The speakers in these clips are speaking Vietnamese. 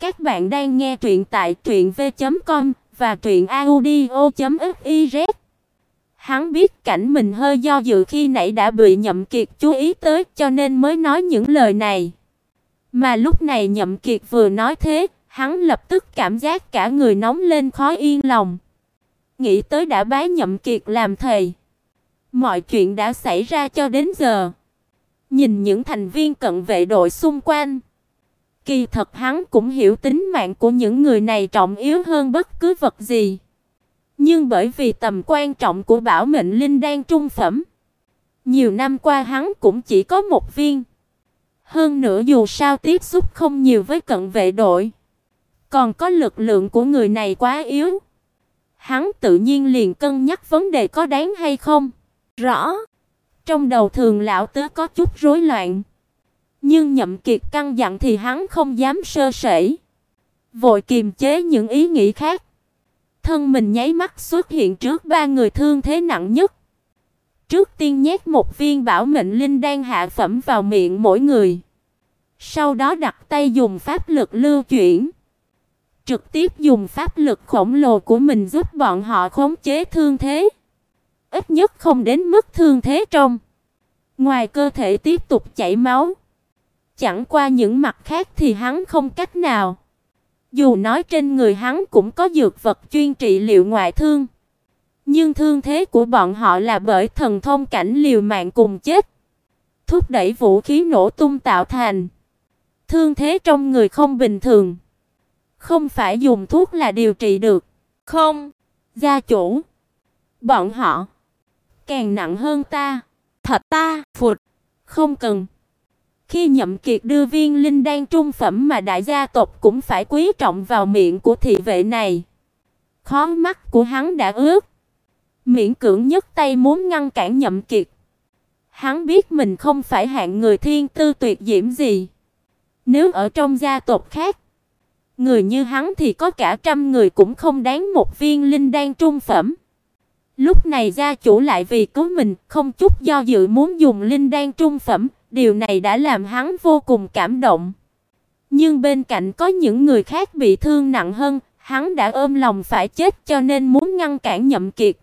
Các bạn đang nghe truyện tại truyệnv.com và truyệnaudio.fiz. Hắn biết cảnh mình hơi do dự khi nãy đã bị Nhậm Kiệt chú ý tới, cho nên mới nói những lời này. Mà lúc này Nhậm Kiệt vừa nói thế, hắn lập tức cảm giác cả người nóng lên khó yên lòng. Nghĩ tới đã bái Nhậm Kiệt làm thầy, mọi chuyện đã xảy ra cho đến giờ. Nhìn những thành viên cận vệ đội xung quanh, kỳ thật hắn cũng hiểu tính mạng của những người này trọng yếu hơn bất cứ vật gì. Nhưng bởi vì tầm quan trọng của bảo mệnh linh đan trung phẩm, nhiều năm qua hắn cũng chỉ có một viên. Hơn nữa dù sao tiếp xúc không nhiều với cận vệ đội, còn có lực lượng của người này quá yếu. Hắn tự nhiên liền cân nhắc vấn đề có đáng hay không. Rõ. Trong đầu thường lão tứ có chút rối loạn. Nhưng Nhậm Kiệt căng dặn thì hắn không dám sơ sẩy, vội kiềm chế những ý nghĩ khác. Thân mình nháy mắt xuất hiện trước ba người thương thế nặng nhất. Trước tiên nhét một viên bảo mệnh linh đan hạ phẩm vào miệng mỗi người. Sau đó đặt tay dùng pháp lực lưu chuyển, trực tiếp dùng pháp lực khổng lồ của mình giúp bọn họ khống chế thương thế. Ít nhất không đến mức thương thế trong. Ngoài cơ thể tiếp tục chảy máu. Chẳng qua những mặt khác thì hắn không cách nào. Dù nói trên người hắn cũng có dược vật chuyên trị liệu ngoại thương, nhưng thương thế của bọn họ là bởi thần thông cảnh liều mạng cùng chết, thúc đẩy vũ khí nổ tung tạo thành. Thương thế trong người không bình thường, không phải dùng thuốc là điều trị được. Không, gia chủ, bọn họ càng nặng hơn ta. Thật ta, phụt, không cần. Khi Nhậm Kiệt đưa viên linh đan trung phẩm mà đại gia tộc cũng phải quý trọng vào miệng của thị vệ này, khó mắt của hắn đã ướt, miễn cưỡng nhấc tay muốn ngăn cản Nhậm Kiệt. Hắn biết mình không phải hạng người thiên tư tuyệt diễm gì. Nếu ở trong gia tộc khác, người như hắn thì có cả trăm người cũng không đáng một viên linh đan trung phẩm. Lúc này gia chủ lại vì cứu mình, không chút do dự muốn dùng linh đan trung phẩm, Điều này đã làm hắn vô cùng cảm động. Nhưng bên cạnh có những người khác bị thương nặng hơn, hắn đã ôm lòng phải chết cho nên muốn ngăn cản Nhậm Kiệt.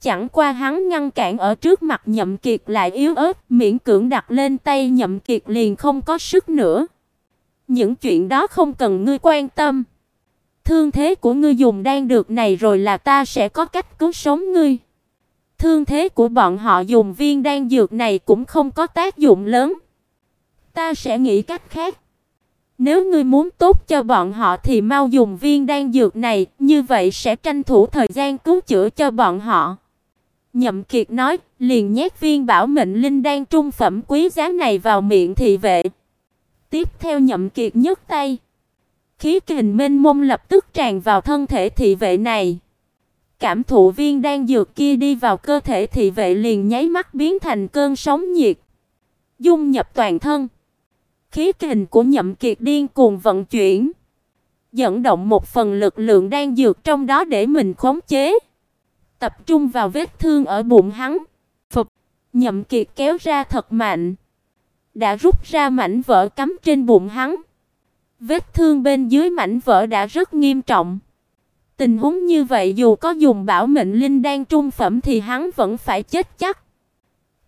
Chẳng qua hắn ngăn cản ở trước mặt Nhậm Kiệt lại yếu ớt, miễn cưỡng đặt lên tay Nhậm Kiệt liền không có sức nữa. Những chuyện đó không cần ngươi quan tâm. Thương thế của ngươi dùng đang được này rồi là ta sẽ có cách cứu sống ngươi. Thương thế của bọn họ dùng viên đan dược này cũng không có tác dụng lớn. Ta sẽ nghĩ cách khác. Nếu ngươi muốn tốt cho bọn họ thì mau dùng viên đan dược này, như vậy sẽ tranh thủ thời gian cứu chữa cho bọn họ." Nhậm Kiệt nói, liền nhét viên bảo mệnh linh đan trung phẩm quý giá này vào miệng thị vệ. Tiếp theo Nhậm Kiệt nhấc tay, khí kình mênh mông lập tức tràn vào thân thể thị vệ này. Cảm thụ viên đang dược kia đi vào cơ thể thì vệ liền nháy mắt biến thành cơn sóng nhiệt, dung nhập toàn thân. Khí kình của Nhậm Kiệt điên cuồng vận chuyển, dẫn động một phần lực lượng đang dược trong đó để mình khống chế, tập trung vào vết thương ở bụng hắn. Phục, Nhậm Kiệt kéo ra thật mạnh, đã rút ra mảnh vỡ cắm trên bụng hắn. Vết thương bên dưới mảnh vỡ đã rất nghiêm trọng. Tình huống như vậy dù có dùng bảo mệnh linh đan trung phẩm thì hắn vẫn phải chết chắc.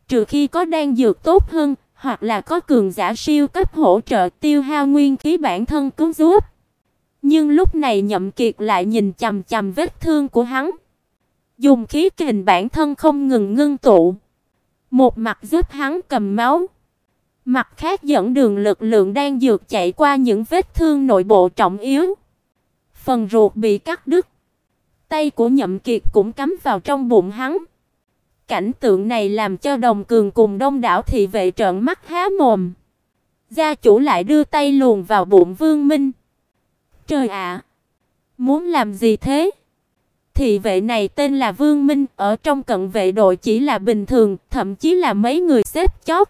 Trừ khi có đan dược tốt hơn, hoặc là có cường giả siêu cấp hỗ trợ tiêu hao nguyên khí bản thân cứu giúp. Nhưng lúc này Nhậm Kiệt lại nhìn chằm chằm vết thương của hắn, dùng khí kình bản thân không ngừng ngưng tụ, một mặt giúp hắn cầm máu, mặt khác dẫn đường lực lượng đang dược chạy qua những vết thương nội bộ trọng yếu phần ruột bị cắt đứt. Tay của Nhậm Kiệt cũng cắm vào trong bụng hắn. Cảnh tượng này làm cho Đồng Cường cùng đông đảo thị vệ trợn mắt há mồm. Gia chủ lại đưa tay luồn vào bụng Vương Minh. Trời ạ, muốn làm gì thế? Thị vệ này tên là Vương Minh, ở trong cận vệ đội chỉ là bình thường, thậm chí là mấy người xếp chót.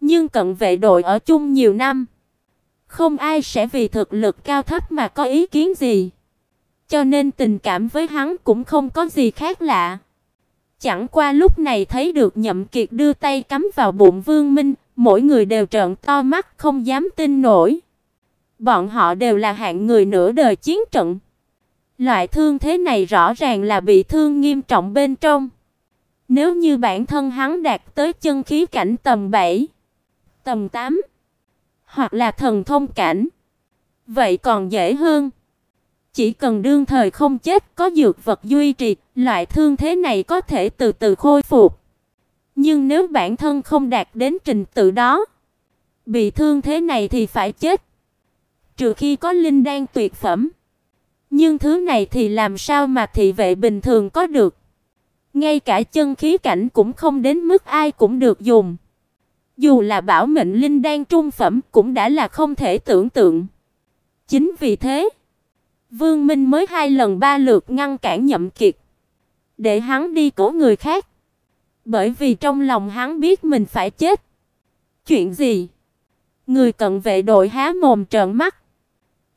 Nhưng cận vệ đội ở chung nhiều năm, không ai sẽ vì thực lực cao thấp mà có ý kiến gì. Cho nên tình cảm với hắn cũng không có gì khác lạ. Chẳng qua lúc này thấy được Nhậm Kiệt đưa tay cắm vào bụng Vương Minh, mỗi người đều trợn to mắt không dám tin nổi. Bọn họ đều là hạng người nửa đời chiến trận. Loại thương thế này rõ ràng là bị thương nghiêm trọng bên trong. Nếu như bản thân hắn đạt tới chân khí cảnh tầm 7, tầm 8, hoặc là thần thông cảnh, vậy còn dễ hơn. Chỉ cần đương thời không chết, có dược vật duy trì, loại thương thế này có thể từ từ khôi phục. Nhưng nếu bản thân không đạt đến trình tự đó, bị thương thế này thì phải chết. Trừ khi có linh đan tuyệt phẩm. Nhưng thứ này thì làm sao mà thị vệ bình thường có được? Ngay cả chân khí cảnh cũng không đến mức ai cũng được dùng. Dù là bảo mệnh linh đan trung phẩm cũng đã là không thể tưởng tượng. Chính vì thế, Vương Minh mới hai lần ba lượt ngăn cản Nhậm Kiệt, để hắn đi cứu người khác. Bởi vì trong lòng hắn biết mình phải chết. Chuyện gì? Người cận vệ đội há mồm trợn mắt.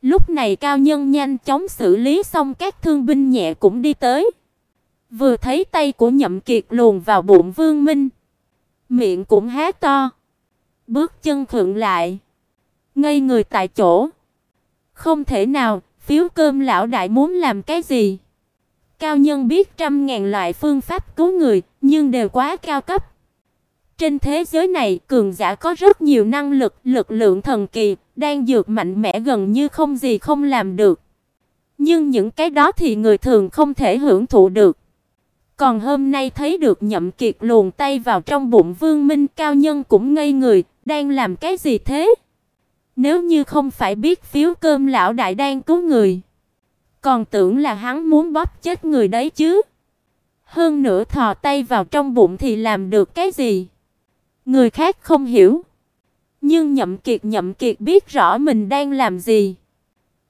Lúc này cao nhân nhanh chóng xử lý xong các thương binh nhẹ cũng đi tới. Vừa thấy tay của Nhậm Kiệt luồn vào bụng Vương Minh, miệng cũng há to, bước chân khựng lại, ngây người tại chỗ. Không thể nào, phiếu cơm lão đại muốn làm cái gì? Cao nhân biết trăm ngàn loại phương pháp cứu người, nhưng đều quá cao cấp. Trên thế giới này, cường giả có rất nhiều năng lực, lực lượng thần kỳ, đang dược mạnh mẽ gần như không gì không làm được. Nhưng những cái đó thì người thường không thể hưởng thụ được. Còn hôm nay thấy được Nhậm Kiệt luồn tay vào trong bụng Vương Minh cao nhân cũng ngây người, đang làm cái gì thế? Nếu như không phải biết phiếu cơm lão đại đang cứu người, còn tưởng là hắn muốn bóp chết người đấy chứ. Hơn nữa thò tay vào trong bụng thì làm được cái gì? Người khác không hiểu. Nhưng Nhậm Kiệt Nhậm Kiệt biết rõ mình đang làm gì.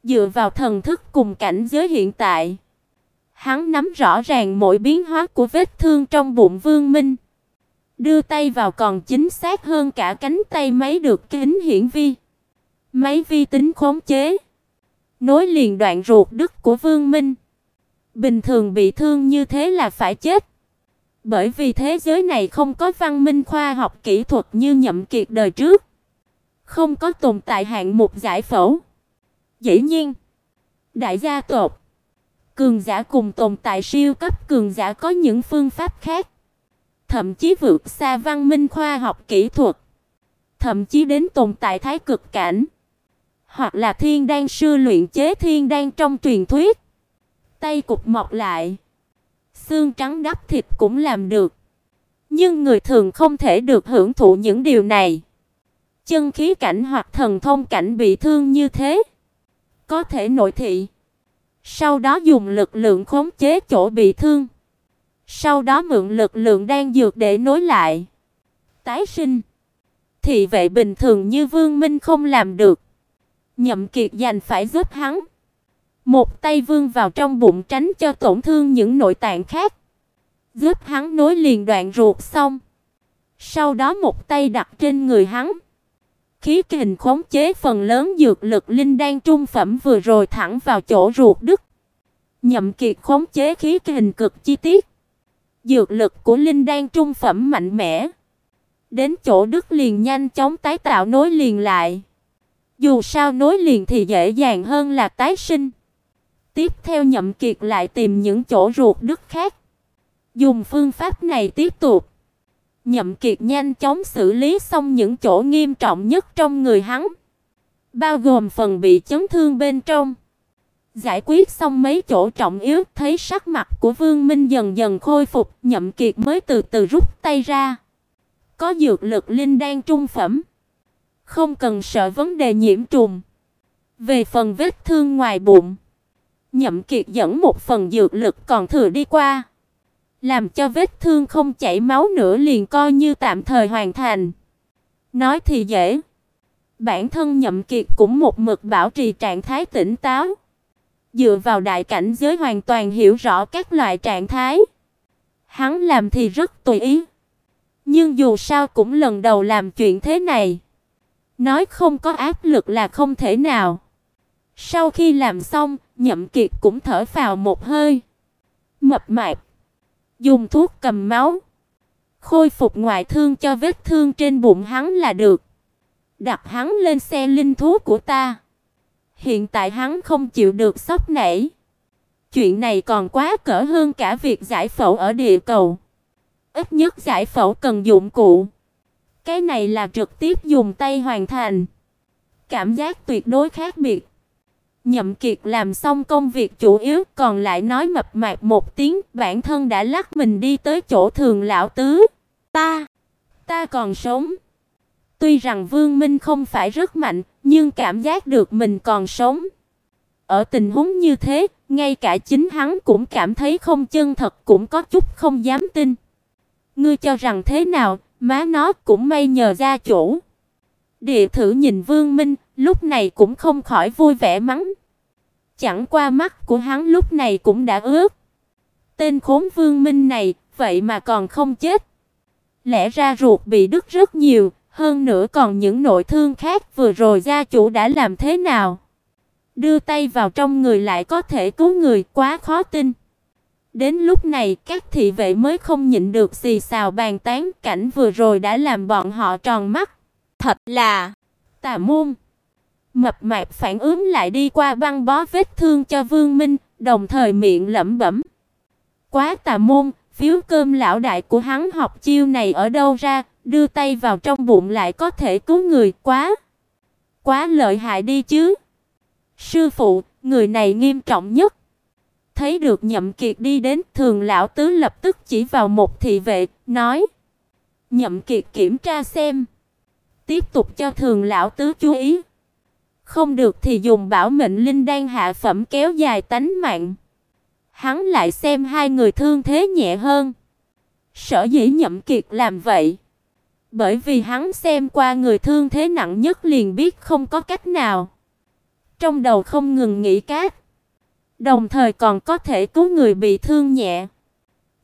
Dựa vào thần thức cùng cảnh giới hiện tại, hắn nắm rõ ràng mỗi biến hóa của vết thương trong bụng Vương Minh. Đưa tay vào còn chính xác hơn cả cánh tay máy được kính hiển vi. Máy vi tính khống chế. Nối liền đoạn ruột đứt của Vương Minh. Bình thường bị thương như thế là phải chết. Bởi vì thế giới này không có văn minh khoa học kỹ thuật như nhậm kiệt đời trước. Không có tồn tại hạng mục giải phẫu. Dĩ nhiên, đại gia tộc, cường giả cùng tồn tại siêu cấp cường giả có những phương pháp khác, thậm chí vượt xa văn minh khoa học kỹ thuật, thậm chí đến tồn tại thái cực cảnh, hoặc là thiên đan sư luyện chế thiên đan trong truyền thuyết. Tay cục mọc lại, xương trắng đắp thịt cũng làm được. Nhưng người thường không thể được hưởng thụ những điều này. Chân khí cảnh hoặc thần thông cảnh bị thương như thế, có thể nội thị. Sau đó dùng lực lượng khống chế chỗ bị thương. Sau đó mượn lực lượng đang dược để nối lại. Tái sinh. Thị vệ bình thường như Vương Minh không làm được. Nhậm Kiệt dành phải giúp hắn. Một tay vương vào trong bụng tránh cho tổn thương những nội tạng khác. Giúp hắn nối liền đoạn ruột xong. Sau đó một tay đặt trên người hắn. Khí kình khống chế phần lớn dược lực linh đan trung phẩm vừa rồi thẳng vào chỗ ruột đứt. Nhậm Kiệt khống chế khí kình cực chi tiết. Dược lực của linh đan trung phẩm mạnh mẽ. Đến chỗ đứt liền nhanh chóng tái tạo nối liền lại. Dù sao nối liền thì dễ dàng hơn là tái sinh. Tiếp theo Nhậm Kiệt lại tìm những chỗ ruột đứt khác. Dùng phương pháp này tiếp tục. Nhậm Kiệt nhanh chóng xử lý xong những chỗ nghiêm trọng nhất trong người hắn, bao gồm phần bị chấn thương bên trong. Giải quyết xong mấy chỗ trọng yếu, thấy sắc mặt của Vương Minh dần dần khôi phục, Nhậm Kiệt mới từ từ rút tay ra. Có dược lực linh đan trung phẩm, không cần sợ vấn đề nhiễm trùng. Về phần vết thương ngoài bụng, Nhậm Kiệt dẫn một phần dược lực còn thừa đi qua, làm cho vết thương không chảy máu nữa liền coi như tạm thời hoàn thành. Nói thì dễ, bản thân Nhậm Kiệt cũng một mực bảo trì trạng thái tỉnh táo, dựa vào đại cảnh giới hoàn toàn hiểu rõ các loại trạng thái. Hắn làm thì rất tùy ý, nhưng dù sao cũng lần đầu làm chuyện thế này, nói không có áp lực là không thể nào. Sau khi làm xong, Nhậm Kiệt cũng thở phào một hơi. Mập mạp, dùng thuốc cầm máu, khôi phục ngoại thương cho vết thương trên bụng hắn là được. Đặt hắn lên xe linh thú của ta. Hiện tại hắn không chịu được sốc nảy. Chuyện này còn quá cỡ hơn cả việc giải phẫu ở địa cầu. Ít nhất giải phẫu cần dụng cụ. Cái này là trực tiếp dùng tay hoàn thành. Cảm giác tuyệt đối khác biệt. Nhậm Kiệt làm xong công việc chủ yếu, còn lại nói mập mạp một tiếng, bản thân đã lắc mình đi tới chỗ Thường lão tứ. "Ta, ta còn sống." Tuy rằng Vương Minh không phải rất mạnh, nhưng cảm giác được mình còn sống. Ở tình huống như thế, ngay cả chính hắn cũng cảm thấy không chân thật, cũng có chút không dám tin. Ngươi cho rằng thế nào, má nó cũng may nhờ gia chủ. Địa thử nhìn Vương Minh, lúc này cũng không khỏi vui vẻ mắng. Chẳng qua mắt của hắn lúc này cũng đã ướt. Tên khốn Vương Minh này, vậy mà còn không chết. Lẽ ra ruột bị đứt rất nhiều, hơn nữa còn những nội thương khác vừa rồi gia chủ đã làm thế nào? Đưa tay vào trong người lại có thể cứu người, quá khó tin. Đến lúc này, các thị vệ mới không nhịn được xì xào bàn tán, cảnh vừa rồi đã làm bọn họ tròn mắt. Thật là tà môn. Mập mạp phản ứng lại đi qua băng bó vết thương cho Vương Minh, đồng thời miệng lẩm bẩm. Quá tà môn, phiếu cơm lão đại của hắn học chiêu này ở đâu ra, đưa tay vào trong bụng lại có thể cứu người, quá quá lợi hại đi chứ. Sư phụ, người này nghiêm trọng nhất. Thấy được Nhậm Kiệt đi đến, Thường lão tứ lập tức chỉ vào một thị vệ, nói: "Nhậm Kiệt kiểm tra xem." Tiếp tục cho Thường lão tứ chú ý. Không được thì dùng bảo mệnh linh đan hạ phẩm kéo dài tánh mạng. Hắn lại xem hai người thương thế nhẹ hơn. Sở dĩ Nhậm Kiệt làm vậy, bởi vì hắn xem qua người thương thế nặng nhất liền biết không có cách nào. Trong đầu không ngừng nghĩ cách, đồng thời còn có thể cứu người bị thương nhẹ.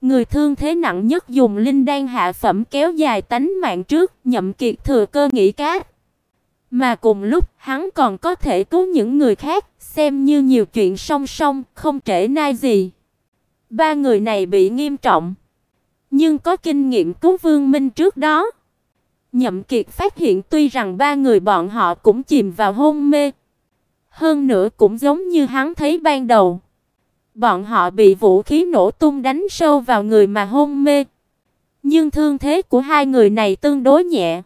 Người thương thế nặng nhất dùng linh đan hạ phẩm kéo dài tánh mạng trước, Nhậm Kiệt thừa cơ nghĩ cát. Mà cùng lúc, hắn còn có thể cứu những người khác, xem như nhiều chuyện song song, không trễ nai gì. Ba người này bị nghiêm trọng, nhưng có kinh nghiệm cứu Vương Minh trước đó. Nhậm Kiệt phát hiện tuy rằng ba người bọn họ cũng chìm vào hôn mê, hơn nữa cũng giống như hắn thấy ban đầu. Bọn họ bị vũ khí nổ tung đánh sâu vào người mà hôn mê. Nhưng thương thế của hai người này tương đối nhẹ.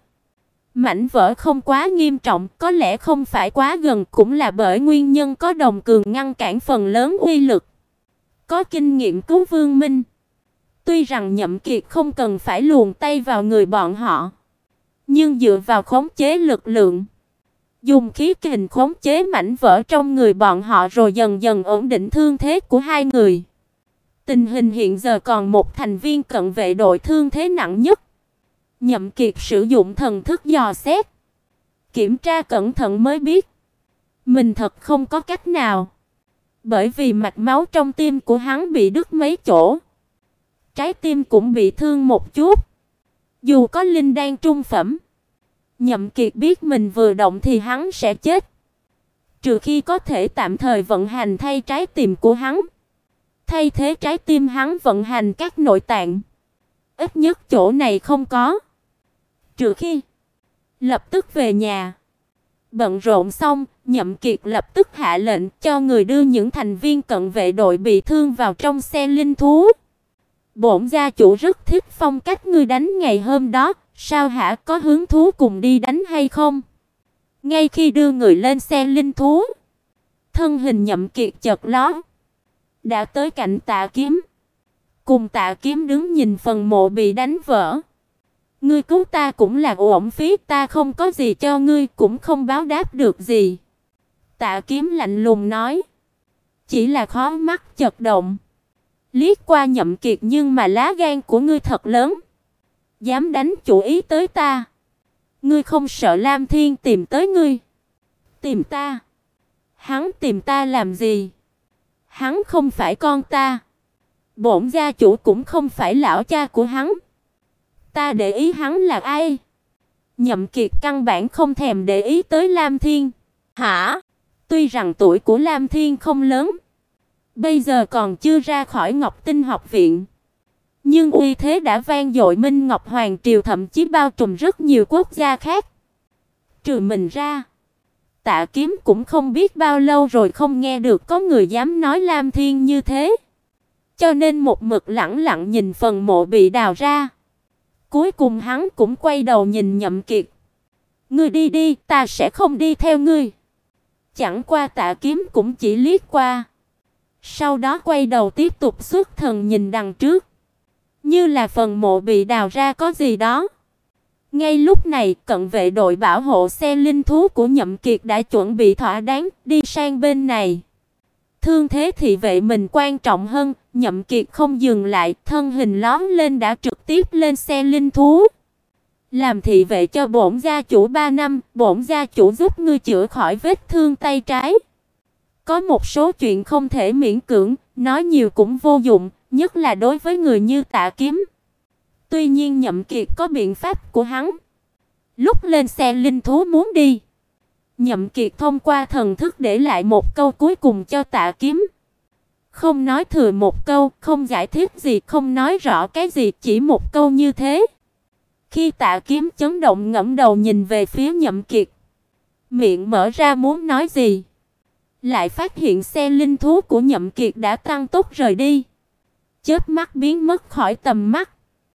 Mảnh vỡ không quá nghiêm trọng, có lẽ không phải quá gần cũng là bởi nguyên nhân có đồng cường ngăn cản phần lớn uy lực. Có kinh nghiệm cứu Vương Minh. Tuy rằng Nhậm Kiệt không cần phải luồn tay vào người bọn họ, nhưng dựa vào khống chế lực lượng, dùng khí kình khống chế mảnh vỡ trong người bọn họ rồi dần dần ổn định thương thế của hai người. Tình hình hiện giờ còn một thành viên cận vệ đội thương thế nặng nhất. Nhậm Kiệt sử dụng thần thức dò xét, kiểm tra cẩn thận mới biết, mình thật không có cách nào. Bởi vì mạch máu trong tim của hắn bị đứt mấy chỗ, trái tim cũng bị thương một chút. Dù có linh đan trung phẩm, Nhậm Kiệt biết mình vừa động thì hắn sẽ chết. Trừ khi có thể tạm thời vận hành thay trái tim của hắn. Thay thế trái tim hắn vận hành các nội tạng. Ít nhất chỗ này không có. Trừ khi lập tức về nhà. Bận rộn xong, Nhậm Kiệt lập tức hạ lệnh cho người đưa những thành viên cận vệ đội bị thương vào trong xe linh thú. Bổn gia chủ rất thích phong cách ngươi đánh ngày hôm đó, sao hả có hứng thú cùng đi đánh hay không? Ngay khi đưa người lên xe linh thú, thân hình Nhậm Kiệt chợt lóe, đã tới cạnh Tạ Kiếm. Cùng Tạ Kiếm đứng nhìn phần mộ bị đánh vỡ. Ngươi cứu ta cũng là uổng phí, ta không có gì cho ngươi, cũng không báo đáp được gì. Tạ Kiếm lạnh lùng nói, chỉ là khó mắt chật động. Liếc qua Nhậm Kiệt nhưng mà lá gan của ngươi thật lớn. Dám đánh chủ ý tới ta. Ngươi không sợ Lam Thiên tìm tới ngươi? Tìm ta? Hắn tìm ta làm gì? Hắn không phải con ta. Bổn gia chủ cũng không phải lão cha của hắn. Ta để ý hắn là ai? Nhậm Kiệt căn bản không thèm để ý tới Lam Thiên. Hả? Tuy rằng tuổi của Lam Thiên không lớn, bây giờ còn chưa ra khỏi Ngọc Tinh học viện, nhưng uy thế đã vang dội Minh Ngọc Hoàng triều thậm chí bao trùm rất nhiều quốc gia khác. Trừ mình ra, Tạ Kiếm cũng không biết bao lâu rồi không nghe được có người dám nói Lam Thiên như thế. Cho nên một mực lẳng lặng nhìn phần mộ bị đào ra. Cuối cùng hắn cũng quay đầu nhìn Nhậm Kiệt. "Ngươi đi đi, ta sẽ không đi theo ngươi." Chẳng qua Tạ Kiếm cũng chỉ liếc qua. Sau đó quay đầu tiếp tục xuất thần nhìn đằng trước, như là phần mộ bị đào ra có gì đó. Ngay lúc này, cận vệ đội bảo hộ xe linh thú của Nhậm Kiệt đã chuẩn bị thỏa đáng, đi sang bên này. Thương thế thì vệ mình quan trọng hơn, Nhậm Kiệt không dừng lại, thân hình lóm lên đã trực tiếp lên xe linh thú. Làm thị vệ cho bổn gia chủ 3 năm, bổn gia chủ giúp ngươi chữa khỏi vết thương tay trái. Có một số chuyện không thể miễn cưỡng, nói nhiều cũng vô dụng, nhất là đối với người như Tạ Kiếm. Tuy nhiên Nhậm Kiệt có biện pháp của hắn. Lúc lên xe linh thú muốn đi, Nhậm Kiệt thông qua thần thức để lại một câu cuối cùng cho Tạ Kiếm. Không nói thừa một câu, không giải thích gì, không nói rõ cái gì, chỉ một câu như thế. Khi Tạ Kiếm chấn động ngẩng đầu nhìn về phía Nhậm Kiệt, miệng mở ra muốn nói gì, lại phát hiện xe linh thú của Nhậm Kiệt đã tăng tốc rời đi, chớp mắt biến mất khỏi tầm mắt.